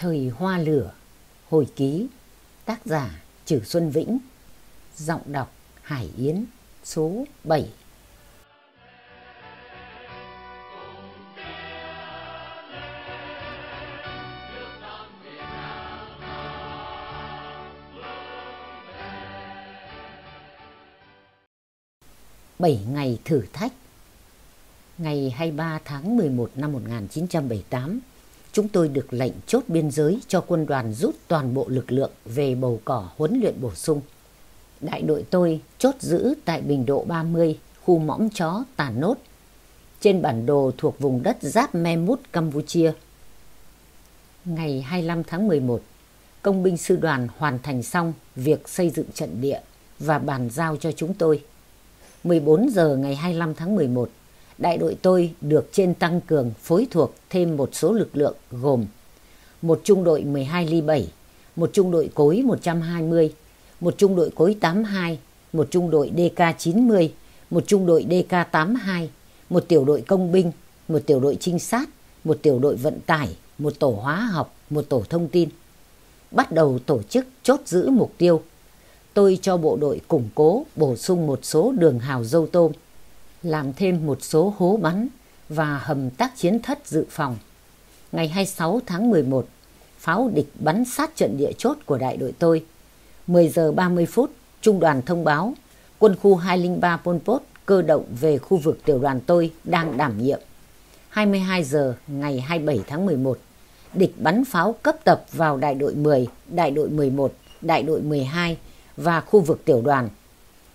Thời hoa lửa, hồi ký, tác giả Trử Xuân Vĩnh, giọng đọc Hải Yến, số 7. Bảy ngày thử thách Ngày 23 tháng 11 năm 1978, chúng tôi được lệnh chốt biên giới cho quân đoàn rút toàn bộ lực lượng về bầu cỏ huấn luyện bổ sung. Đại đội tôi chốt giữ tại Bình Độ 30, khu mõm chó Tà Nốt, trên bản đồ thuộc vùng đất giáp Me Mút, Campuchia. Ngày 25 tháng 11, công binh sư đoàn hoàn thành xong việc xây dựng trận địa và bàn giao cho chúng tôi. 14 giờ ngày 25 tháng 11, đại đội tôi được trên tăng cường phối thuộc thêm một số lực lượng gồm một trung đội 12 ly 7, một trung đội cối 120, một trung đội cối 82, một trung đội DK 90, một trung đội DK 82, một tiểu đội công binh, một tiểu đội trinh sát, một tiểu đội vận tải, một tổ hóa học, một tổ thông tin. Bắt đầu tổ chức chốt giữ mục tiêu. Tôi cho bộ đội củng cố bổ sung một số đường hào dâu tôm làm thêm một số hố bắn và hầm tác chiến thất dự phòng. Ngày 26 tháng 11, pháo địch bắn sát trận địa chốt của đại đội tôi. 10 giờ 30 phút, trung đoàn thông báo quân khu 203 Pol Pot cơ động về khu vực tiểu đoàn tôi đang đảm nhiệm. 22 giờ ngày 27 tháng 11, địch bắn pháo cấp tập vào đại đội 10, đại đội 11, đại đội 12 và khu vực tiểu đoàn.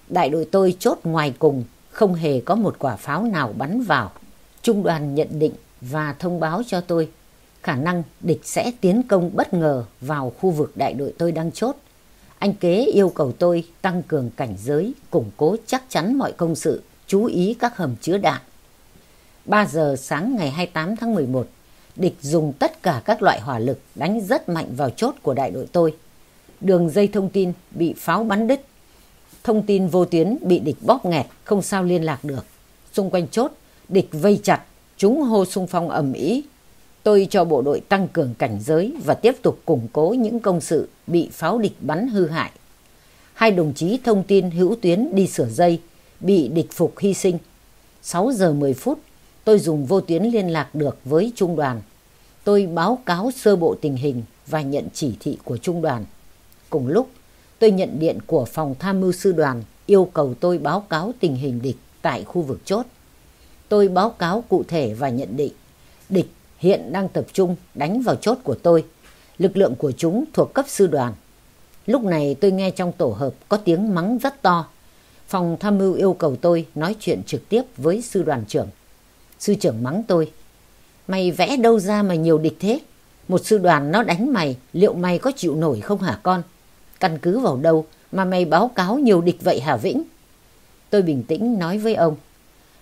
Đại đội tôi chốt ngoài cùng không hề có một quả pháo nào bắn vào. Trung đoàn nhận định và thông báo cho tôi khả năng địch sẽ tiến công bất ngờ vào khu vực đại đội tôi đang chốt. Anh kế yêu cầu tôi tăng cường cảnh giới, củng cố chắc chắn mọi công sự, chú ý các hầm chứa đạn. 3 giờ sáng ngày 28 tháng 11, địch dùng tất cả các loại hỏa lực đánh rất mạnh vào chốt của đại đội tôi. Đường dây thông tin bị pháo bắn đứt thông tin vô tuyến bị địch bóp nghẹt, không sao liên lạc được. Xung quanh chốt, địch vây chặt, chúng hô xung phong ầm ĩ. Tôi cho bộ đội tăng cường cảnh giới và tiếp tục củng cố những công sự bị pháo địch bắn hư hại. Hai đồng chí thông tin hữu tuyến đi sửa dây, bị địch phục hy sinh. 6 giờ 10 phút, tôi dùng vô tuyến liên lạc được với trung đoàn. Tôi báo cáo sơ bộ tình hình và nhận chỉ thị của trung đoàn. Cùng lúc, tôi nhận điện của phòng tham mưu sư đoàn yêu cầu tôi báo cáo tình hình địch tại khu vực chốt. Tôi báo cáo cụ thể và nhận định địch hiện đang tập trung đánh vào chốt của tôi. Lực lượng của chúng thuộc cấp sư đoàn. Lúc này tôi nghe trong tổ hợp có tiếng mắng rất to. Phòng tham mưu yêu cầu tôi nói chuyện trực tiếp với sư đoàn trưởng. Sư trưởng mắng tôi. Mày vẽ đâu ra mà nhiều địch thế? Một sư đoàn nó đánh mày, liệu mày có chịu nổi không hả con? Căn cứ vào đâu mà mày báo cáo nhiều địch vậy hả Vĩnh? Tôi bình tĩnh nói với ông.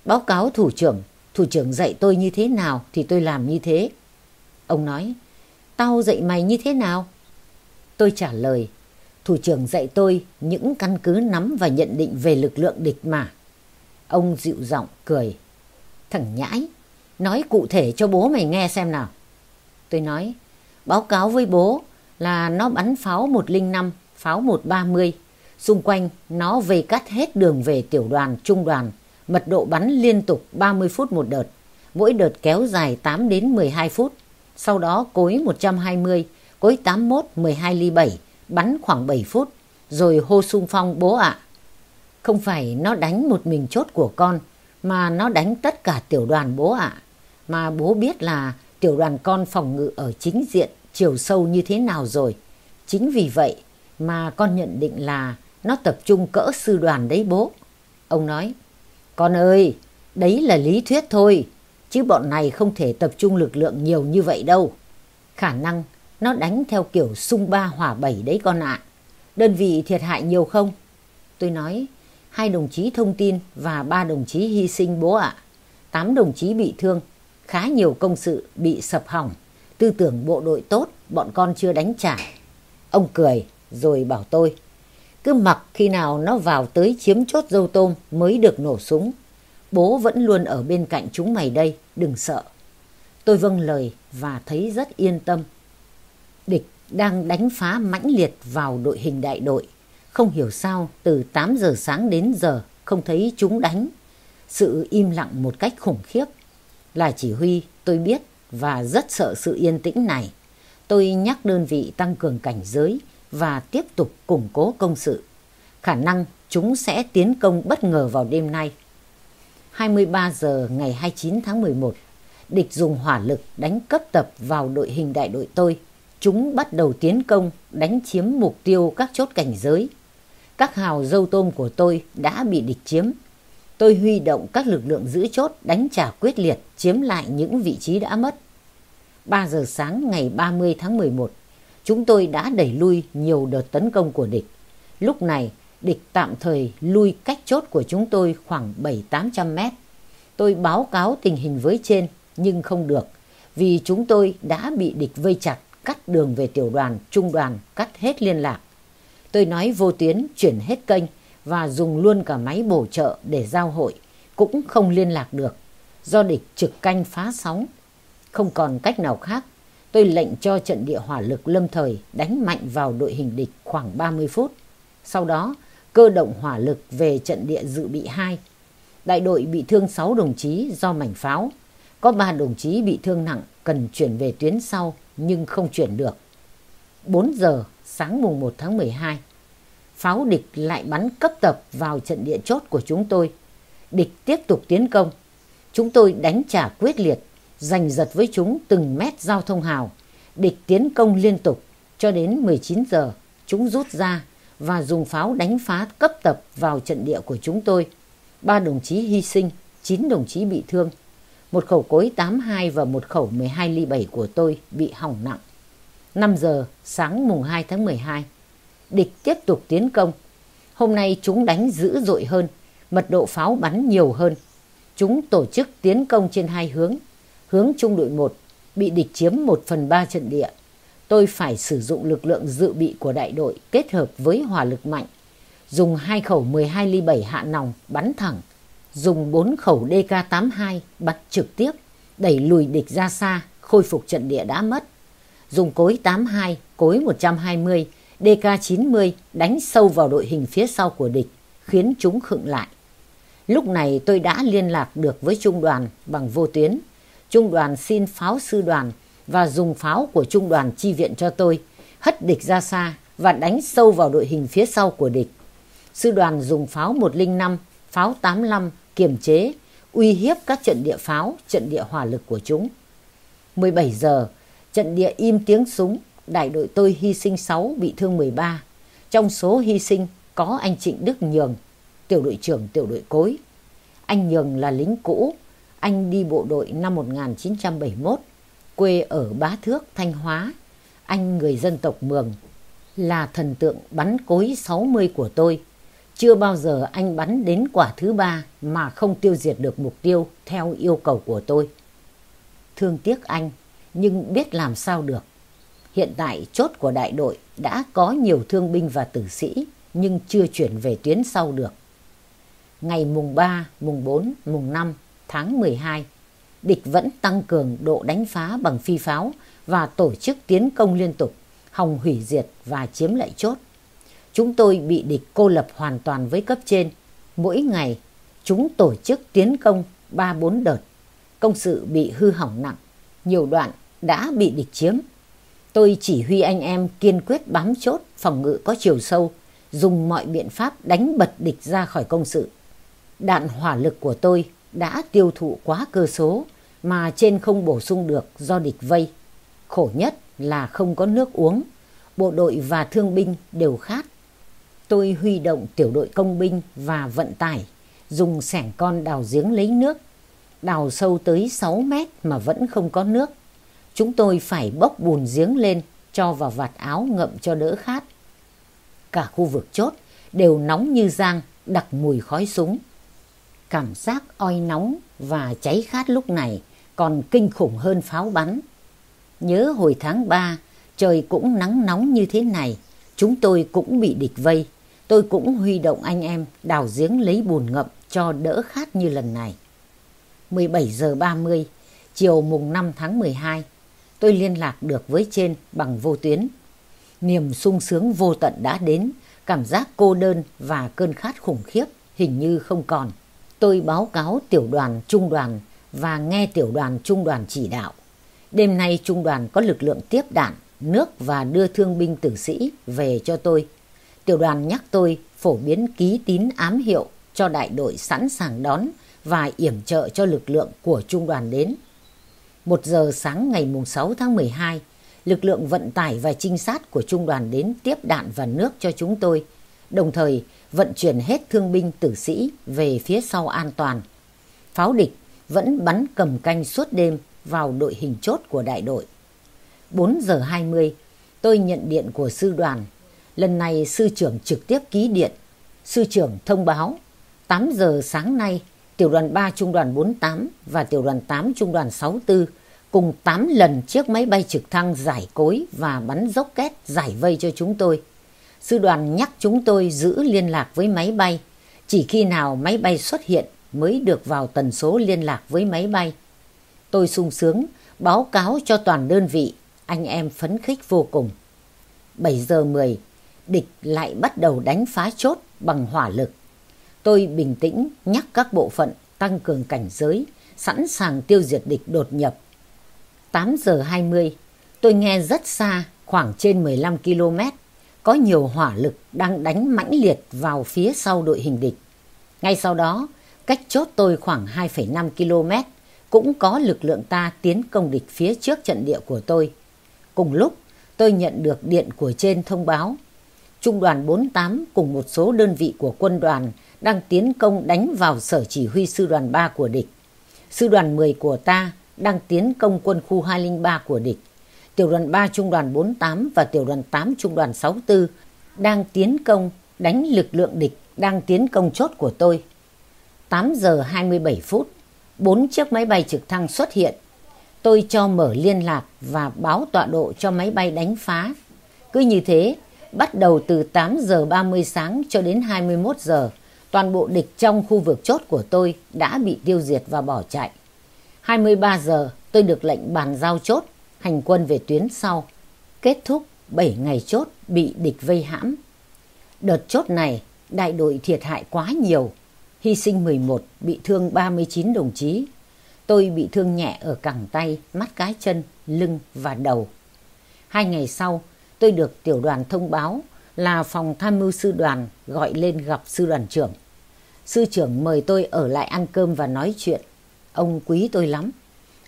Báo cáo thủ trưởng, thủ trưởng dạy tôi như thế nào thì tôi làm như thế. Ông nói, tao dạy mày như thế nào? Tôi trả lời, thủ trưởng dạy tôi những căn cứ nắm và nhận định về lực lượng địch mà. Ông dịu giọng cười. Thằng nhãi, nói cụ thể cho bố mày nghe xem nào. Tôi nói, báo cáo với bố là nó bắn pháo 105 pháo 130. Xung quanh nó vây cắt hết đường về tiểu đoàn, trung đoàn, mật độ bắn liên tục 30 phút một đợt, mỗi đợt kéo dài 8 đến 12 phút. Sau đó cối 120, cối 81, 12 ly 7, bắn khoảng 7 phút, rồi hô sung phong bố ạ. Không phải nó đánh một mình chốt của con, mà nó đánh tất cả tiểu đoàn bố ạ. Mà bố biết là tiểu đoàn con phòng ngự ở chính diện, chiều sâu như thế nào rồi. Chính vì vậy mà con nhận định là nó tập trung cỡ sư đoàn đấy bố. Ông nói, con ơi, đấy là lý thuyết thôi, chứ bọn này không thể tập trung lực lượng nhiều như vậy đâu. Khả năng nó đánh theo kiểu sung ba hỏa bảy đấy con ạ. Đơn vị thiệt hại nhiều không? Tôi nói, hai đồng chí thông tin và ba đồng chí hy sinh bố ạ. Tám đồng chí bị thương, khá nhiều công sự bị sập hỏng. Tư tưởng bộ đội tốt, bọn con chưa đánh trả. Ông cười, rồi bảo tôi cứ mặc khi nào nó vào tới chiếm chốt dâu tôm mới được nổ súng. Bố vẫn luôn ở bên cạnh chúng mày đây, đừng sợ. Tôi vâng lời và thấy rất yên tâm. Địch đang đánh phá mãnh liệt vào đội hình đại đội. Không hiểu sao từ 8 giờ sáng đến giờ không thấy chúng đánh. Sự im lặng một cách khủng khiếp. Là chỉ huy tôi biết và rất sợ sự yên tĩnh này. Tôi nhắc đơn vị tăng cường cảnh giới và tiếp tục củng cố công sự. Khả năng chúng sẽ tiến công bất ngờ vào đêm nay. 23 giờ ngày 29 tháng 11, địch dùng hỏa lực đánh cấp tập vào đội hình đại đội tôi. Chúng bắt đầu tiến công, đánh chiếm mục tiêu các chốt cảnh giới. Các hào dâu tôm của tôi đã bị địch chiếm. Tôi huy động các lực lượng giữ chốt đánh trả quyết liệt, chiếm lại những vị trí đã mất. 3 giờ sáng ngày 30 tháng 11, chúng tôi đã đẩy lui nhiều đợt tấn công của địch. Lúc này, địch tạm thời lui cách chốt của chúng tôi khoảng 7-800 mét. Tôi báo cáo tình hình với trên nhưng không được vì chúng tôi đã bị địch vây chặt cắt đường về tiểu đoàn, trung đoàn, cắt hết liên lạc. Tôi nói vô tuyến chuyển hết kênh và dùng luôn cả máy bổ trợ để giao hội, cũng không liên lạc được, do địch trực canh phá sóng. Không còn cách nào khác, tôi lệnh cho trận địa hỏa lực lâm thời đánh mạnh vào đội hình địch khoảng 30 phút. Sau đó, cơ động hỏa lực về trận địa dự bị 2. Đại đội bị thương 6 đồng chí do mảnh pháo. Có 3 đồng chí bị thương nặng cần chuyển về tuyến sau nhưng không chuyển được. 4 giờ sáng mùng 1 tháng 12, pháo địch lại bắn cấp tập vào trận địa chốt của chúng tôi. Địch tiếp tục tiến công. Chúng tôi đánh trả quyết liệt, giành giật với chúng từng mét giao thông hào. Địch tiến công liên tục cho đến 19 giờ, chúng rút ra và dùng pháo đánh phá cấp tập vào trận địa của chúng tôi. Ba đồng chí hy sinh, chín đồng chí bị thương. Một khẩu cối 82 và một khẩu 12 ly 7 của tôi bị hỏng nặng. 5 giờ sáng mùng 2 tháng 12, địch tiếp tục tiến công. Hôm nay chúng đánh dữ dội hơn, mật độ pháo bắn nhiều hơn. Chúng tổ chức tiến công trên hai hướng. Hướng trung đội 1 bị địch chiếm 1 phần 3 trận địa tôi phải sử dụng lực lượng dự bị của đại đội kết hợp với hỏa lực mạnh. Dùng hai khẩu 12 ly 7 hạ nòng bắn thẳng. Dùng 4 khẩu DK-82 bắn trực tiếp, đẩy lùi địch ra xa, khôi phục trận địa đã mất. Dùng cối 82, cối 120, DK-90 đánh sâu vào đội hình phía sau của địch, khiến chúng khựng lại. Lúc này tôi đã liên lạc được với trung đoàn bằng vô tuyến. Trung đoàn xin pháo sư đoàn và dùng pháo của trung đoàn chi viện cho tôi, hất địch ra xa và đánh sâu vào đội hình phía sau của địch. Sư đoàn dùng pháo 105, pháo 85 kiềm chế, uy hiếp các trận địa pháo, trận địa hỏa lực của chúng. 17 giờ, trận địa im tiếng súng, đại đội tôi hy sinh 6, bị thương 13. Trong số hy sinh có anh Trịnh Đức Nhường, tiểu đội trưởng tiểu đội cối. Anh Nhường là lính cũ, anh đi bộ đội năm 1971 quê ở Bá Thước, Thanh Hóa. Anh người dân tộc Mường là thần tượng bắn cối 60 của tôi. Chưa bao giờ anh bắn đến quả thứ ba mà không tiêu diệt được mục tiêu theo yêu cầu của tôi. Thương tiếc anh, nhưng biết làm sao được. Hiện tại chốt của đại đội đã có nhiều thương binh và tử sĩ, nhưng chưa chuyển về tuyến sau được. Ngày mùng 3, mùng 4, mùng 5 tháng 12 địch vẫn tăng cường độ đánh phá bằng phi pháo và tổ chức tiến công liên tục, hòng hủy diệt và chiếm lại chốt. Chúng tôi bị địch cô lập hoàn toàn với cấp trên. Mỗi ngày, chúng tổ chức tiến công 3-4 đợt. Công sự bị hư hỏng nặng, nhiều đoạn đã bị địch chiếm. Tôi chỉ huy anh em kiên quyết bám chốt phòng ngự có chiều sâu, dùng mọi biện pháp đánh bật địch ra khỏi công sự. Đạn hỏa lực của tôi đã tiêu thụ quá cơ số mà trên không bổ sung được do địch vây. Khổ nhất là không có nước uống, bộ đội và thương binh đều khát. Tôi huy động tiểu đội công binh và vận tải, dùng sẻng con đào giếng lấy nước. Đào sâu tới 6 mét mà vẫn không có nước. Chúng tôi phải bốc bùn giếng lên, cho vào vạt áo ngậm cho đỡ khát. Cả khu vực chốt đều nóng như giang, đặc mùi khói súng. Cảm giác oi nóng và cháy khát lúc này còn kinh khủng hơn pháo bắn. Nhớ hồi tháng 3, trời cũng nắng nóng như thế này, chúng tôi cũng bị địch vây. Tôi cũng huy động anh em đào giếng lấy bùn ngậm cho đỡ khát như lần này. 17 giờ 30, chiều mùng 5 tháng 12, tôi liên lạc được với trên bằng vô tuyến. Niềm sung sướng vô tận đã đến, cảm giác cô đơn và cơn khát khủng khiếp hình như không còn. Tôi báo cáo tiểu đoàn, trung đoàn và nghe tiểu đoàn, trung đoàn chỉ đạo. Đêm nay trung đoàn có lực lượng tiếp đạn, nước và đưa thương binh tử sĩ về cho tôi. Tiểu đoàn nhắc tôi phổ biến ký tín ám hiệu cho đại đội sẵn sàng đón và yểm trợ cho lực lượng của trung đoàn đến. Một giờ sáng ngày 6 tháng 12, lực lượng vận tải và trinh sát của trung đoàn đến tiếp đạn và nước cho chúng tôi, đồng thời vận chuyển hết thương binh tử sĩ về phía sau an toàn. Pháo địch vẫn bắn cầm canh suốt đêm vào đội hình chốt của đại đội. 4 giờ 20, tôi nhận điện của sư đoàn. Lần này sư trưởng trực tiếp ký điện. Sư trưởng thông báo 8 giờ sáng nay, tiểu đoàn 3 trung đoàn 48 và tiểu đoàn 8 trung đoàn 64 cùng 8 lần chiếc máy bay trực thăng giải cối và bắn dốc két giải vây cho chúng tôi. Sư đoàn nhắc chúng tôi giữ liên lạc với máy bay. Chỉ khi nào máy bay xuất hiện mới được vào tần số liên lạc với máy bay. Tôi sung sướng báo cáo cho toàn đơn vị, anh em phấn khích vô cùng. 7 giờ 10, địch lại bắt đầu đánh phá chốt bằng hỏa lực. Tôi bình tĩnh nhắc các bộ phận tăng cường cảnh giới, sẵn sàng tiêu diệt địch đột nhập. 8 giờ 20, tôi nghe rất xa, khoảng trên 15 km, có nhiều hỏa lực đang đánh mãnh liệt vào phía sau đội hình địch. Ngay sau đó, cách chốt tôi khoảng 2,5 km, cũng có lực lượng ta tiến công địch phía trước trận địa của tôi. Cùng lúc, tôi nhận được điện của trên thông báo. Trung đoàn 48 cùng một số đơn vị của quân đoàn đang tiến công đánh vào sở chỉ huy sư đoàn 3 của địch. Sư đoàn 10 của ta đang tiến công quân khu 203 của địch. Tiểu đoàn 3 trung đoàn 48 và tiểu đoàn 8 trung đoàn 64 đang tiến công đánh lực lượng địch đang tiến công chốt của tôi. 8 giờ 27 phút, bốn chiếc máy bay trực thăng xuất hiện. Tôi cho mở liên lạc và báo tọa độ cho máy bay đánh phá. Cứ như thế, bắt đầu từ 8 giờ 30 sáng cho đến 21 giờ, toàn bộ địch trong khu vực chốt của tôi đã bị tiêu diệt và bỏ chạy. 23 giờ tôi được lệnh bàn giao chốt, hành quân về tuyến sau. Kết thúc 7 ngày chốt bị địch vây hãm. Đợt chốt này, đại đội thiệt hại quá nhiều. Hy sinh 11, bị thương 39 đồng chí. Tôi bị thương nhẹ ở cẳng tay, mắt cái chân, lưng và đầu. Hai ngày sau, tôi được tiểu đoàn thông báo là phòng tham mưu sư đoàn gọi lên gặp sư đoàn trưởng. Sư trưởng mời tôi ở lại ăn cơm và nói chuyện. Ông quý tôi lắm.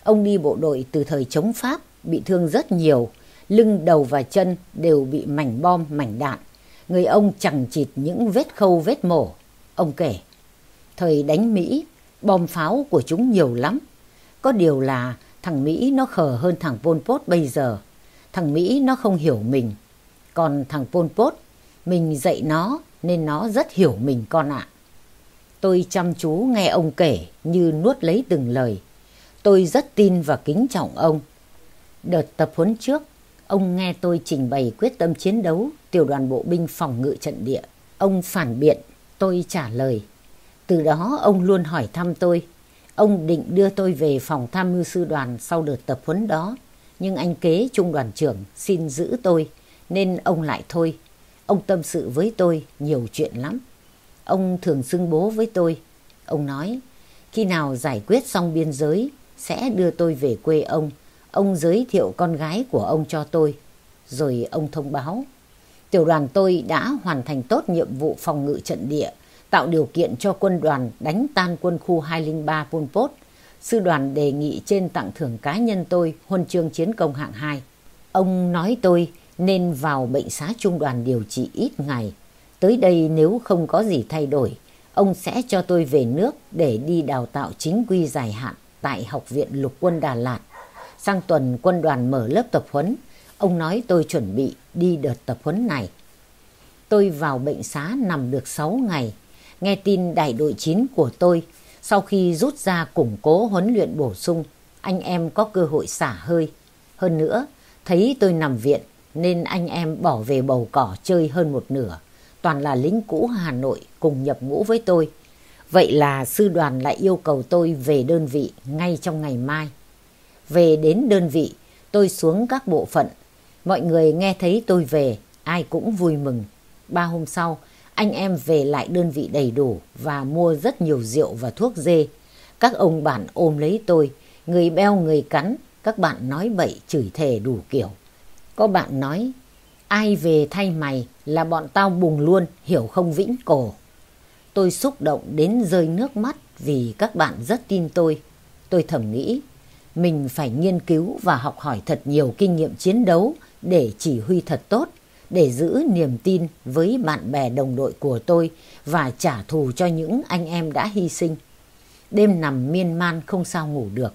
Ông đi bộ đội từ thời chống Pháp, bị thương rất nhiều. Lưng, đầu và chân đều bị mảnh bom, mảnh đạn. Người ông chẳng chịt những vết khâu, vết mổ. Ông kể, thời đánh Mỹ, bom pháo của chúng nhiều lắm. Có điều là thằng Mỹ nó khờ hơn thằng Pol Pot bây giờ. Thằng Mỹ nó không hiểu mình. Còn thằng Pol Pot, mình dạy nó nên nó rất hiểu mình con ạ. Tôi chăm chú nghe ông kể như nuốt lấy từng lời. Tôi rất tin và kính trọng ông. Đợt tập huấn trước, ông nghe tôi trình bày quyết tâm chiến đấu tiểu đoàn bộ binh phòng ngự trận địa. Ông phản biện, tôi trả lời. Từ đó ông luôn hỏi thăm tôi. Ông định đưa tôi về phòng tham mưu sư đoàn sau đợt tập huấn đó. Nhưng anh kế trung đoàn trưởng xin giữ tôi nên ông lại thôi. Ông tâm sự với tôi nhiều chuyện lắm. Ông thường xưng bố với tôi. Ông nói, khi nào giải quyết xong biên giới, sẽ đưa tôi về quê ông. Ông giới thiệu con gái của ông cho tôi. Rồi ông thông báo. Tiểu đoàn tôi đã hoàn thành tốt nhiệm vụ phòng ngự trận địa, tạo điều kiện cho quân đoàn đánh tan quân khu 203 Pol Pot. Sư đoàn đề nghị trên tặng thưởng cá nhân tôi huân chương chiến công hạng 2. Ông nói tôi nên vào bệnh xá trung đoàn điều trị ít ngày Tới đây nếu không có gì thay đổi, ông sẽ cho tôi về nước để đi đào tạo chính quy dài hạn tại Học viện Lục quân Đà Lạt. Sang tuần quân đoàn mở lớp tập huấn, ông nói tôi chuẩn bị đi đợt tập huấn này. Tôi vào bệnh xá nằm được 6 ngày, nghe tin đại đội 9 của tôi sau khi rút ra củng cố huấn luyện bổ sung, anh em có cơ hội xả hơi. Hơn nữa, thấy tôi nằm viện nên anh em bỏ về bầu cỏ chơi hơn một nửa toàn là lính cũ Hà Nội cùng nhập ngũ với tôi. Vậy là sư đoàn lại yêu cầu tôi về đơn vị ngay trong ngày mai. Về đến đơn vị, Tôi xuống các bộ phận. Mọi người nghe thấy tôi về, ai cũng vui mừng. Ba hôm sau, anh em về lại đơn vị đầy đủ và mua rất nhiều rượu và thuốc dê. Các ông bạn ôm lấy tôi, người beo người cắn, các bạn nói bậy chửi thề đủ kiểu. Có bạn nói, ai về thay mày là bọn tao bùng luôn, hiểu không vĩnh cổ. Tôi xúc động đến rơi nước mắt vì các bạn rất tin tôi. Tôi thầm nghĩ, mình phải nghiên cứu và học hỏi thật nhiều kinh nghiệm chiến đấu để chỉ huy thật tốt, để giữ niềm tin với bạn bè đồng đội của tôi và trả thù cho những anh em đã hy sinh. Đêm nằm miên man không sao ngủ được.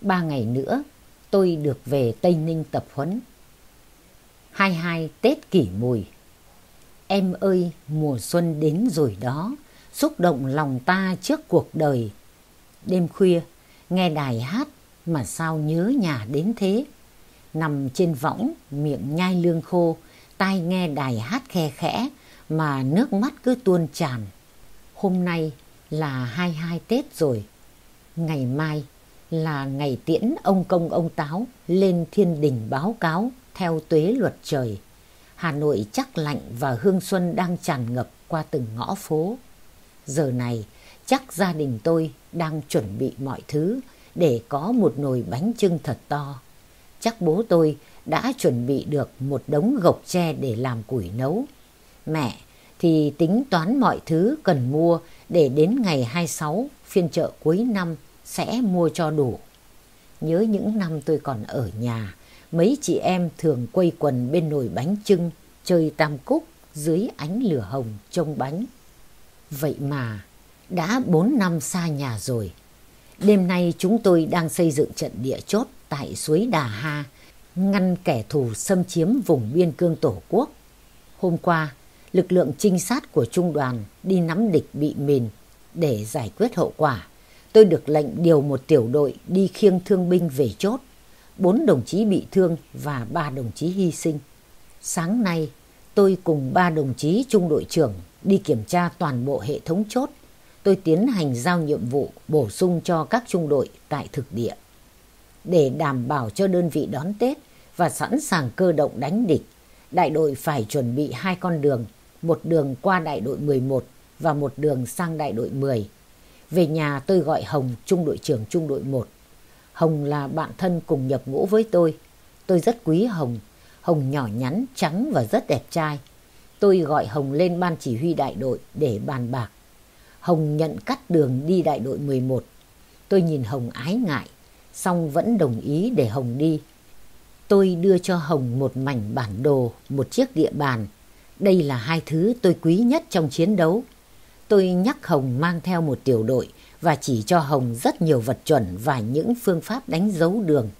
Ba ngày nữa tôi được về Tây Ninh tập huấn. 22 Tết kỷ mùi Em ơi mùa xuân đến rồi đó, xúc động lòng ta trước cuộc đời. Đêm khuya, nghe đài hát mà sao nhớ nhà đến thế. Nằm trên võng, miệng nhai lương khô, tai nghe đài hát khe khẽ mà nước mắt cứ tuôn tràn. Hôm nay là 22 Tết rồi. Ngày mai là ngày tiễn ông công ông táo lên thiên đình báo cáo theo tuế luật trời. Hà Nội chắc lạnh và hương xuân đang tràn ngập qua từng ngõ phố. Giờ này chắc gia đình tôi đang chuẩn bị mọi thứ để có một nồi bánh trưng thật to. Chắc bố tôi đã chuẩn bị được một đống gộc tre để làm củi nấu. Mẹ thì tính toán mọi thứ cần mua để đến ngày 26 phiên chợ cuối năm sẽ mua cho đủ. Nhớ những năm tôi còn ở nhà, mấy chị em thường quây quần bên nồi bánh trưng, chơi tam cúc dưới ánh lửa hồng trông bánh. Vậy mà, đã bốn năm xa nhà rồi. Đêm nay chúng tôi đang xây dựng trận địa chốt tại suối Đà Ha, ngăn kẻ thù xâm chiếm vùng biên cương tổ quốc. Hôm qua, lực lượng trinh sát của trung đoàn đi nắm địch bị mìn để giải quyết hậu quả. Tôi được lệnh điều một tiểu đội đi khiêng thương binh về chốt. Bốn đồng chí bị thương và ba đồng chí hy sinh. Sáng nay, tôi cùng ba đồng chí trung đội trưởng đi kiểm tra toàn bộ hệ thống chốt. Tôi tiến hành giao nhiệm vụ bổ sung cho các trung đội tại thực địa. Để đảm bảo cho đơn vị đón Tết và sẵn sàng cơ động đánh địch, đại đội phải chuẩn bị hai con đường, một đường qua đại đội 11 và một đường sang đại đội 10. Về nhà tôi gọi Hồng trung đội trưởng trung đội 1. Hồng là bạn thân cùng nhập ngũ với tôi. Tôi rất quý Hồng. Hồng nhỏ nhắn, trắng và rất đẹp trai. Tôi gọi Hồng lên ban chỉ huy đại đội để bàn bạc. Hồng nhận cắt đường đi đại đội 11. Tôi nhìn Hồng ái ngại, xong vẫn đồng ý để Hồng đi. Tôi đưa cho Hồng một mảnh bản đồ, một chiếc địa bàn. Đây là hai thứ tôi quý nhất trong chiến đấu. Tôi nhắc Hồng mang theo một tiểu đội và chỉ cho Hồng rất nhiều vật chuẩn và những phương pháp đánh dấu đường.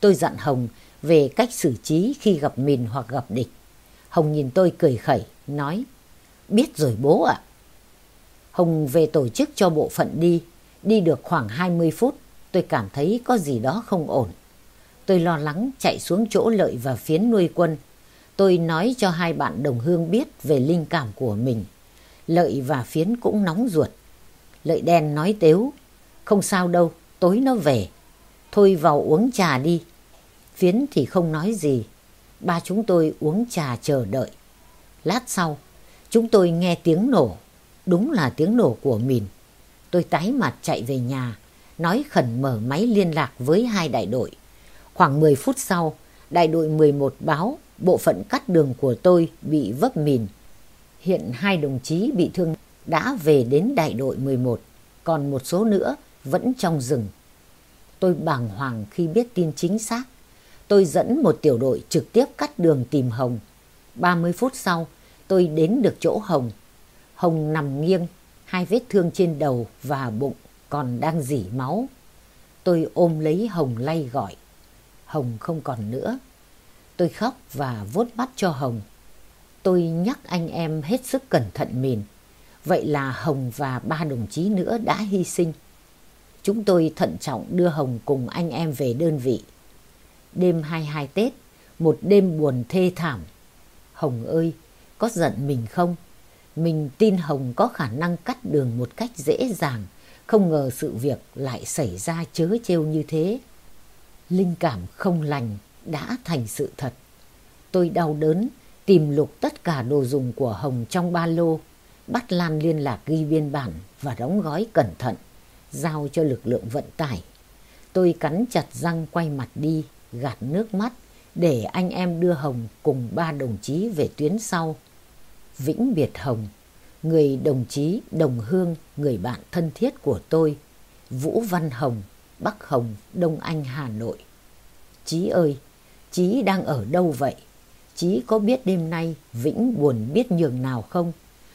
Tôi dặn Hồng về cách xử trí khi gặp mìn hoặc gặp địch. Hồng nhìn tôi cười khẩy, nói, biết rồi bố ạ. Hồng về tổ chức cho bộ phận đi, đi được khoảng 20 phút, tôi cảm thấy có gì đó không ổn. Tôi lo lắng chạy xuống chỗ lợi và phiến nuôi quân. Tôi nói cho hai bạn đồng hương biết về linh cảm của mình. Lợi và phiến cũng nóng ruột. Lợi đen nói tếu, không sao đâu, tối nó về. Thôi vào uống trà đi. Phiến thì không nói gì. Ba chúng tôi uống trà chờ đợi. Lát sau, chúng tôi nghe tiếng nổ. Đúng là tiếng nổ của mìn. Tôi tái mặt chạy về nhà, nói khẩn mở máy liên lạc với hai đại đội. Khoảng 10 phút sau, đại đội 11 báo bộ phận cắt đường của tôi bị vấp mìn. Hiện hai đồng chí bị thương đã về đến đại đội 11, còn một số nữa vẫn trong rừng. Tôi bàng hoàng khi biết tin chính xác. Tôi dẫn một tiểu đội trực tiếp cắt đường tìm Hồng. 30 phút sau, tôi đến được chỗ Hồng. Hồng nằm nghiêng, hai vết thương trên đầu và bụng còn đang dỉ máu. Tôi ôm lấy Hồng lay gọi. Hồng không còn nữa. Tôi khóc và vuốt mắt cho Hồng. Tôi nhắc anh em hết sức cẩn thận mìn. Vậy là Hồng và ba đồng chí nữa đã hy sinh. Chúng tôi thận trọng đưa Hồng cùng anh em về đơn vị. Đêm 22 Tết, một đêm buồn thê thảm. Hồng ơi, có giận mình không? Mình tin Hồng có khả năng cắt đường một cách dễ dàng. Không ngờ sự việc lại xảy ra chớ trêu như thế. Linh cảm không lành đã thành sự thật. Tôi đau đớn tìm lục tất cả đồ dùng của Hồng trong ba lô, bắt Lan liên lạc ghi biên bản và đóng gói cẩn thận, giao cho lực lượng vận tải. Tôi cắn chặt răng quay mặt đi, gạt nước mắt để anh em đưa Hồng cùng ba đồng chí về tuyến sau. Vĩnh biệt Hồng, người đồng chí đồng hương, người bạn thân thiết của tôi, Vũ Văn Hồng, Bắc Hồng, Đông Anh, Hà Nội. Chí ơi, Chí đang ở đâu vậy? Chí có biết đêm nay Vĩnh buồn biết nhường nào không?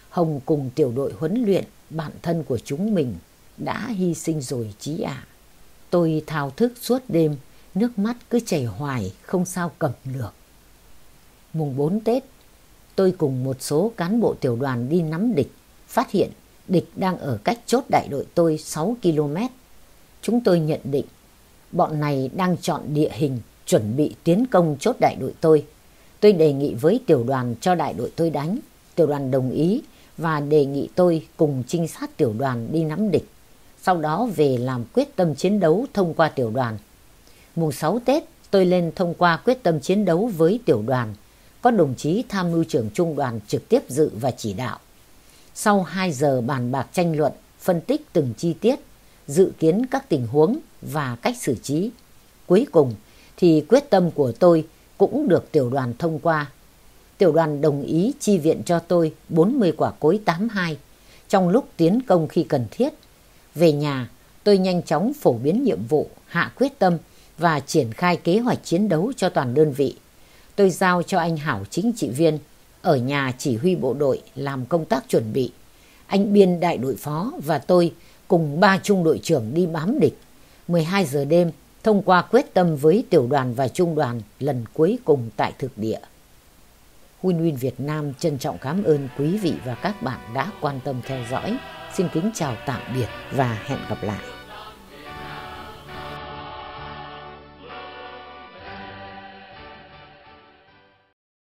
Hồng cùng tiểu đội huấn luyện, bạn thân của chúng mình, đã hy sinh rồi Chí ạ. Tôi thao thức suốt đêm, nước mắt cứ chảy hoài, không sao cầm được. Mùng 4 Tết, tôi cùng một số cán bộ tiểu đoàn đi nắm địch, phát hiện địch đang ở cách chốt đại đội tôi 6 km. Chúng tôi nhận định bọn này đang chọn địa hình chuẩn bị tiến công chốt đại đội tôi. Tôi đề nghị với tiểu đoàn cho đại đội tôi đánh. Tiểu đoàn đồng ý và đề nghị tôi cùng trinh sát tiểu đoàn đi nắm địch. Sau đó về làm quyết tâm chiến đấu thông qua tiểu đoàn. Mùng 6 Tết tôi lên thông qua quyết tâm chiến đấu với tiểu đoàn. Có đồng chí tham mưu trưởng trung đoàn trực tiếp dự và chỉ đạo. Sau 2 giờ bàn bạc tranh luận, phân tích từng chi tiết, dự kiến các tình huống và cách xử trí. Cuối cùng thì quyết tâm của tôi cũng được tiểu đoàn thông qua. Tiểu đoàn đồng ý chi viện cho tôi 40 quả cối 82 trong lúc tiến công khi cần thiết. Về nhà, tôi nhanh chóng phổ biến nhiệm vụ, hạ quyết tâm và triển khai kế hoạch chiến đấu cho toàn đơn vị. Tôi giao cho anh Hảo chính trị viên ở nhà chỉ huy bộ đội làm công tác chuẩn bị. Anh Biên đại đội phó và tôi cùng ba trung đội trưởng đi bám địch. 12 giờ đêm, thông qua quyết tâm với tiểu đoàn và trung đoàn lần cuối cùng tại thực địa. Win Win Việt Nam trân trọng cảm ơn quý vị và các bạn đã quan tâm theo dõi. Xin kính chào tạm biệt và hẹn gặp lại.